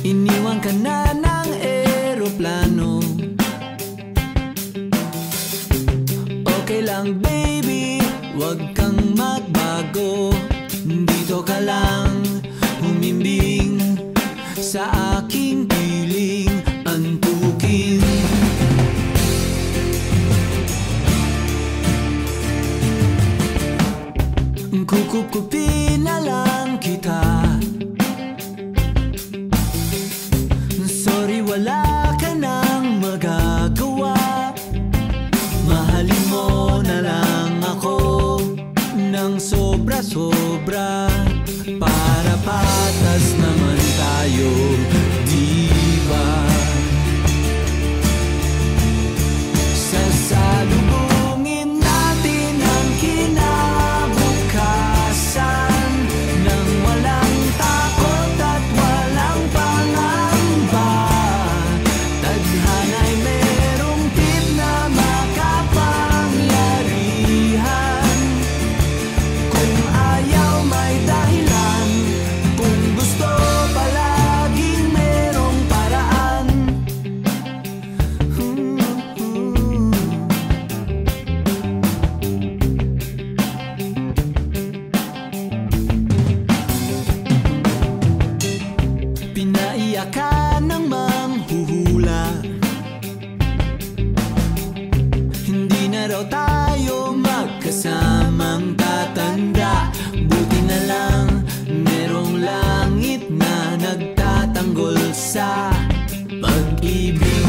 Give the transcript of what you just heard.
Iniwan ka na ng eroplano. Okay lang baby, wag kang magbago. Dito ka lang humimbing sa aking Kukupkupin na lang kita tungkol sa pag-ibig.